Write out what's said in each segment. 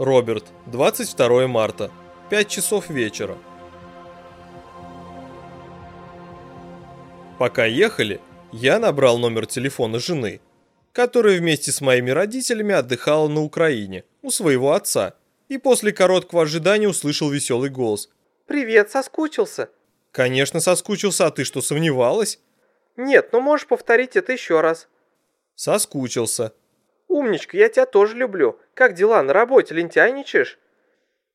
Роберт, 22 марта, 5 часов вечера. Пока ехали, я набрал номер телефона жены, которая вместе с моими родителями отдыхала на Украине, у своего отца, и после короткого ожидания услышал веселый голос. «Привет, соскучился?» «Конечно соскучился, а ты что, сомневалась?» «Нет, но можешь повторить это еще раз». «Соскучился». «Умничка, я тебя тоже люблю. Как дела на работе, лентяйничаешь?»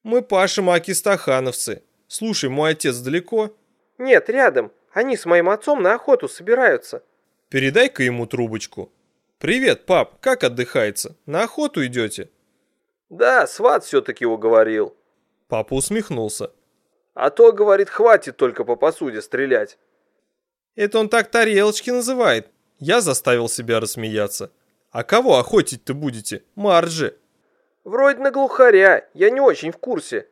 «Мы Паша Маки-Стахановцы. Слушай, мой отец далеко?» «Нет, рядом. Они с моим отцом на охоту собираются». «Передай-ка ему трубочку». «Привет, пап, как отдыхается? На охоту идете?» «Да, сват все-таки уговорил». Папа усмехнулся. «А то, говорит, хватит только по посуде стрелять». «Это он так тарелочки называет». Я заставил себя рассмеяться. А кого охотить-то будете? Марджи. Вроде на глухаря, я не очень в курсе.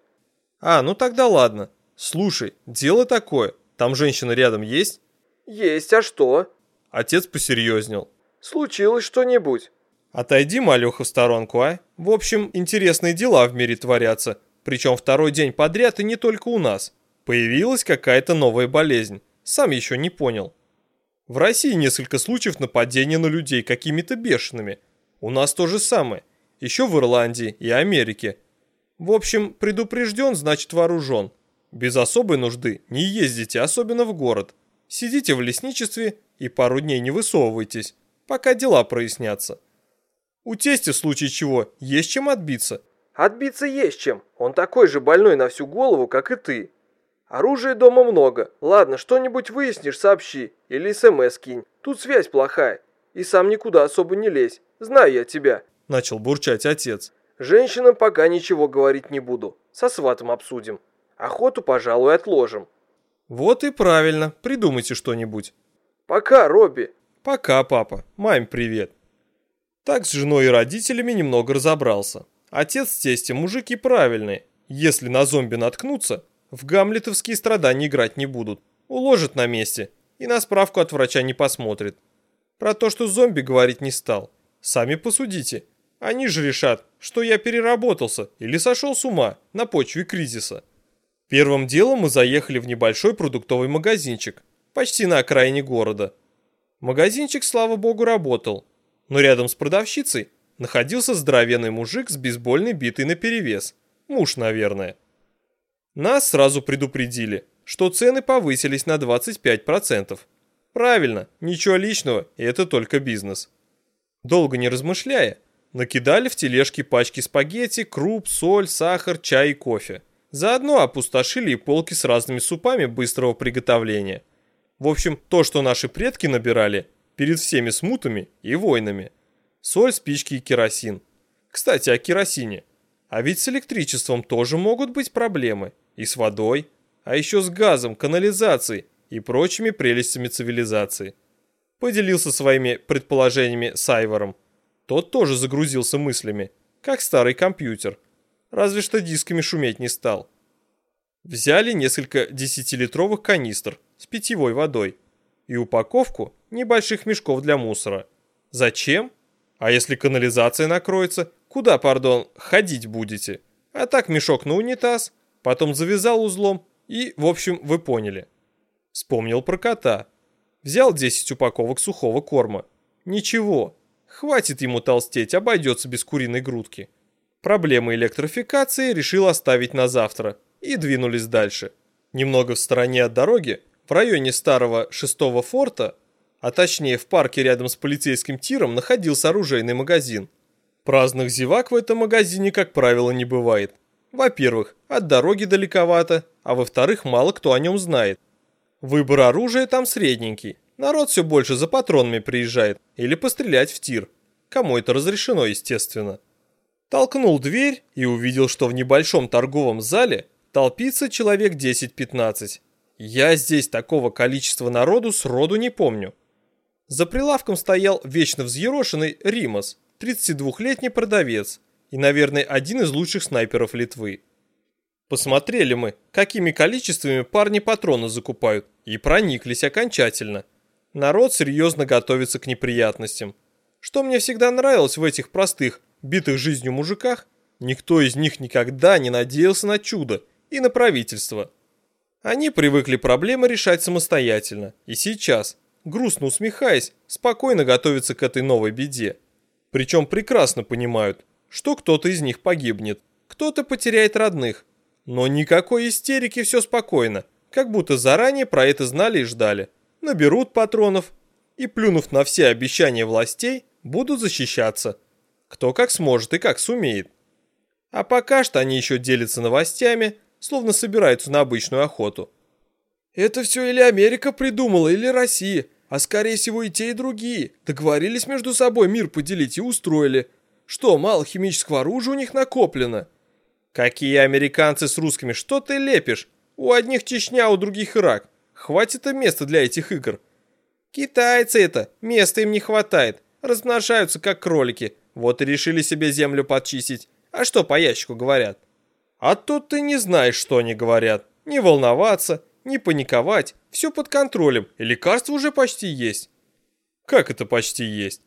А, ну тогда ладно. Слушай, дело такое. Там женщина рядом есть? Есть, а что? Отец посерьезнел. Случилось что-нибудь? Отойди, малеха, в сторонку, а? В общем, интересные дела в мире творятся. Причем второй день подряд и не только у нас. Появилась какая-то новая болезнь. Сам еще не понял. В России несколько случаев нападения на людей какими-то бешеными. У нас то же самое. Еще в Ирландии и Америке. В общем, предупрежден, значит вооружен. Без особой нужды не ездите, особенно в город. Сидите в лесничестве и пару дней не высовывайтесь, пока дела прояснятся. У тестя в случае чего есть чем отбиться. Отбиться есть чем. Он такой же больной на всю голову, как и ты. Оружия дома много. Ладно, что-нибудь выяснишь, сообщи. Или СМС кинь. Тут связь плохая. И сам никуда особо не лезь. Знаю я тебя. Начал бурчать отец. Женщинам пока ничего говорить не буду. Со сватом обсудим. Охоту, пожалуй, отложим. Вот и правильно. Придумайте что-нибудь. Пока, Робби. Пока, папа. Маме привет. Так с женой и родителями немного разобрался. Отец с тестем мужики правильные. Если на зомби наткнуться, в гамлетовские страдания играть не будут. Уложат на месте и на справку от врача не посмотрит. Про то, что зомби говорить не стал. Сами посудите. Они же решат, что я переработался или сошел с ума на почве кризиса. Первым делом мы заехали в небольшой продуктовый магазинчик, почти на окраине города. Магазинчик, слава богу, работал, но рядом с продавщицей находился здоровенный мужик с бейсбольной битой наперевес. Муж, наверное. Нас сразу предупредили, что цены повысились на 25%. Правильно, ничего личного, это только бизнес. Долго не размышляя, накидали в тележки пачки спагетти, круп, соль, сахар, чай и кофе. Заодно опустошили и полки с разными супами быстрого приготовления. В общем, то, что наши предки набирали перед всеми смутами и войнами. Соль, спички и керосин. Кстати, о керосине. А ведь с электричеством тоже могут быть проблемы и с водой, а еще с газом, канализацией и прочими прелестями цивилизации. Поделился своими предположениями с Айвором. Тот тоже загрузился мыслями, как старый компьютер, разве что дисками шуметь не стал. Взяли несколько десятилитровых канистр с питьевой водой и упаковку небольших мешков для мусора. Зачем? А если канализация накроется, куда, пардон, ходить будете? А так мешок на унитаз – потом завязал узлом и, в общем, вы поняли. Вспомнил про кота. Взял 10 упаковок сухого корма. Ничего, хватит ему толстеть, обойдется без куриной грудки. Проблемы электрификации решил оставить на завтра и двинулись дальше. Немного в стороне от дороги, в районе старого шестого форта, а точнее в парке рядом с полицейским тиром, находился оружейный магазин. Праздных зевак в этом магазине, как правило, не бывает. Во-первых, от дороги далековато, а во-вторых, мало кто о нем знает. Выбор оружия там средненький. Народ все больше за патронами приезжает или пострелять в тир. Кому это разрешено, естественно. Толкнул дверь и увидел, что в небольшом торговом зале толпится человек 10-15. Я здесь такого количества народу сроду не помню. За прилавком стоял вечно взъерошенный Римас, 32-летний продавец, и, наверное, один из лучших снайперов Литвы. Посмотрели мы, какими количествами парни патроны закупают, и прониклись окончательно. Народ серьезно готовится к неприятностям. Что мне всегда нравилось в этих простых, битых жизнью мужиках, Никто из них никогда не надеялся на чудо и на правительство. Они привыкли проблемы решать самостоятельно, и сейчас, грустно усмехаясь, спокойно готовятся к этой новой беде. Причем прекрасно понимают, что кто-то из них погибнет, кто-то потеряет родных. Но никакой истерики, все спокойно, как будто заранее про это знали и ждали. Наберут патронов и, плюнув на все обещания властей, будут защищаться. Кто как сможет и как сумеет. А пока что они еще делятся новостями, словно собираются на обычную охоту. Это все или Америка придумала, или Россия, а скорее всего и те, и другие. Договорились между собой мир поделить и устроили. Что, мало химического оружия у них накоплено? Какие американцы с русскими, что ты лепишь? У одних Чечня, у других Ирак. Хватит места для этих игр. Китайцы это, места им не хватает. Размножаются как кролики. Вот и решили себе землю подчистить. А что по ящику говорят? А тут ты не знаешь, что они говорят. Не волноваться, не паниковать. Все под контролем. И лекарства уже почти есть. Как это почти есть?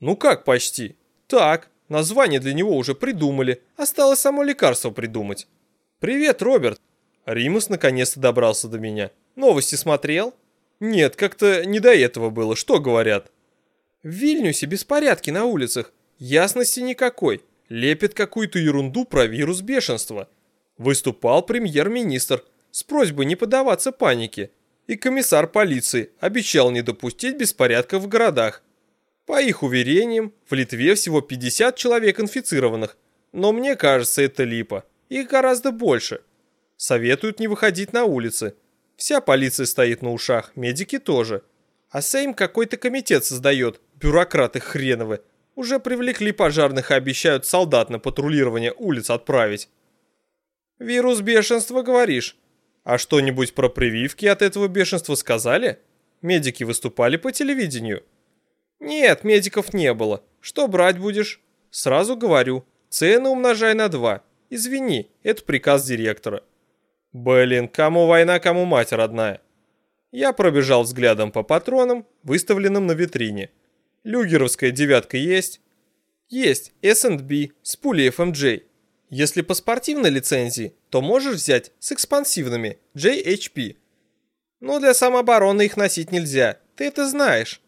Ну как почти? Так, название для него уже придумали. Осталось само лекарство придумать. Привет, Роберт. Римус наконец-то добрался до меня. Новости смотрел? Нет, как-то не до этого было. Что говорят? В Вильнюсе беспорядки на улицах. Ясности никакой. Лепит какую-то ерунду про вирус бешенства. Выступал премьер-министр с просьбой не поддаваться панике. И комиссар полиции обещал не допустить беспорядков в городах. По их уверениям, в Литве всего 50 человек инфицированных. Но мне кажется, это липа. Их гораздо больше. Советуют не выходить на улицы. Вся полиция стоит на ушах, медики тоже. А Сейм какой-то комитет создает, бюрократы хреновы. Уже привлекли пожарных и обещают солдат на патрулирование улиц отправить. Вирус бешенства, говоришь? А что-нибудь про прививки от этого бешенства сказали? Медики выступали по телевидению. Нет, медиков не было. Что брать будешь? Сразу говорю, цены умножай на два. Извини, это приказ директора. Блин, кому война, кому мать родная. Я пробежал взглядом по патронам, выставленным на витрине. Люгеровская девятка есть? Есть, S&B с пулей FMJ. Если по спортивной лицензии, то можешь взять с экспансивными JHP. Но для самообороны их носить нельзя, ты это знаешь.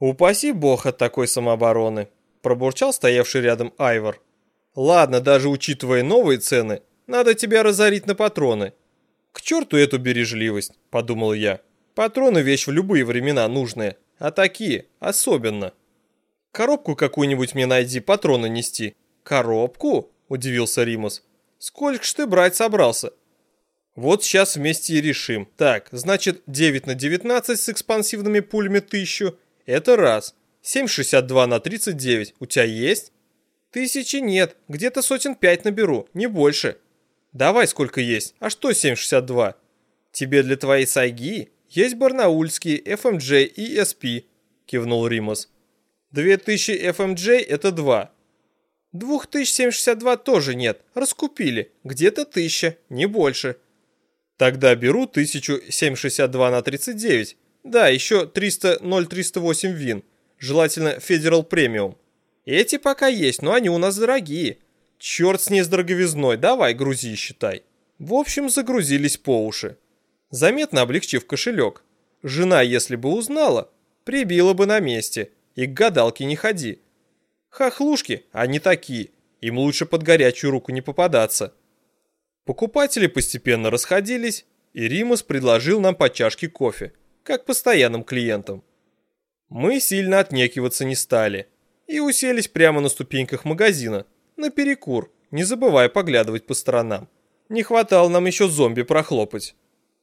Упаси бог от такой самообороны, пробурчал стоявший рядом Айвор. Ладно, даже учитывая новые цены, надо тебя разорить на патроны. К черту эту бережливость, подумал я. Патроны вещь в любые времена нужная, а такие особенно. Коробку какую-нибудь мне найди, патроны нести. Коробку? Удивился Римус. Сколько ж ты брать собрался? Вот сейчас вместе и решим. Так, значит 9 на 19 с экспансивными пулями 1000. Это раз. 7,62 на 39. У тебя есть? Тысячи нет. Где-то сотен пять наберу, не больше. Давай сколько есть. А что 7,62? Тебе для твоей сайги есть барнаульские FMJ и SP, кивнул Римас. 2000 FMJ это 2. 2062 тоже нет, раскупили, где-то 1000, не больше. Тогда беру 1762 на 39. Да, еще 300 0308 вин, желательно Federal Premium. Эти пока есть, но они у нас дорогие. Черт с ней с дороговизной, давай грузи считай. В общем, загрузились по уши. Заметно облегчив кошелек. Жена, если бы узнала, прибила бы на месте. И к гадалке не ходи. Хохлушки, они такие. Им лучше под горячую руку не попадаться. Покупатели постепенно расходились, и Римус предложил нам по чашке кофе, как постоянным клиентам. Мы сильно отнекиваться не стали и уселись прямо на ступеньках магазина, на перекур, не забывая поглядывать по сторонам. Не хватало нам еще зомби прохлопать.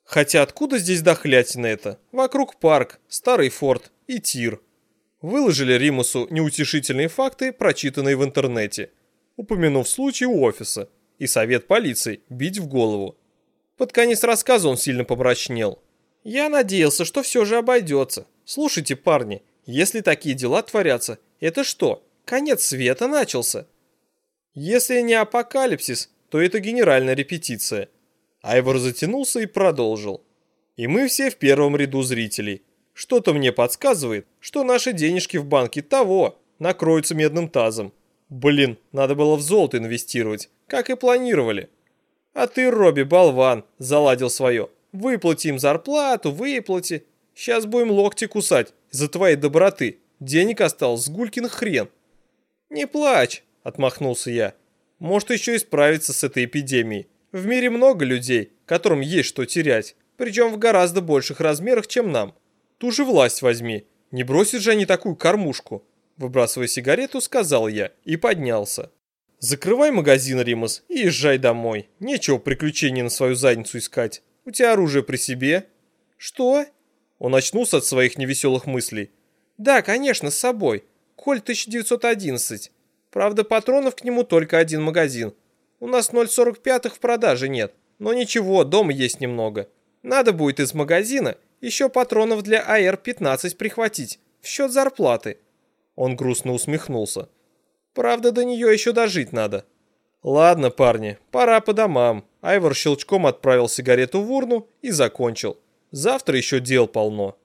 Хотя откуда здесь дохлятина это? Вокруг парк, старый форт и тир. Выложили Римусу неутешительные факты, прочитанные в интернете, упомянув случай у офиса и совет полиции бить в голову. Под конец рассказа он сильно помрачнел. Я надеялся, что все же обойдется. Слушайте, парни, если такие дела творятся, это что, конец света начался? Если не апокалипсис, то это генеральная репетиция. Айвор затянулся и продолжил. И мы все в первом ряду зрителей. Что-то мне подсказывает, что наши денежки в банке того накроются медным тазом. Блин, надо было в золото инвестировать, как и планировали. А ты, Робби, болван, заладил свое. Выплати им зарплату, выплати. Сейчас будем локти кусать из-за твоей доброты. Денег осталось гулькин хрен. Не плачь, отмахнулся я. Может еще и справиться с этой эпидемией. В мире много людей, которым есть что терять, причем в гораздо больших размерах, чем нам. Ту же власть возьми, не бросит же они такую кормушку. Выбрасывая сигарету, сказал я и поднялся. Закрывай магазин, Римас, и езжай домой. Нечего приключений на свою задницу искать. У тебя оружие при себе. Что? Он очнулся от своих невеселых мыслей. Да, конечно, с собой. Коль 1911. Правда, патронов к нему только один магазин. У нас 0,45 в продаже нет. Но ничего, дома есть немного. Надо будет из магазина еще патронов для АР-15 прихватить в счет зарплаты. Он грустно усмехнулся. Правда, до нее еще дожить надо. Ладно, парни, пора по домам. Айвор щелчком отправил сигарету в урну и закончил. Завтра еще дел полно.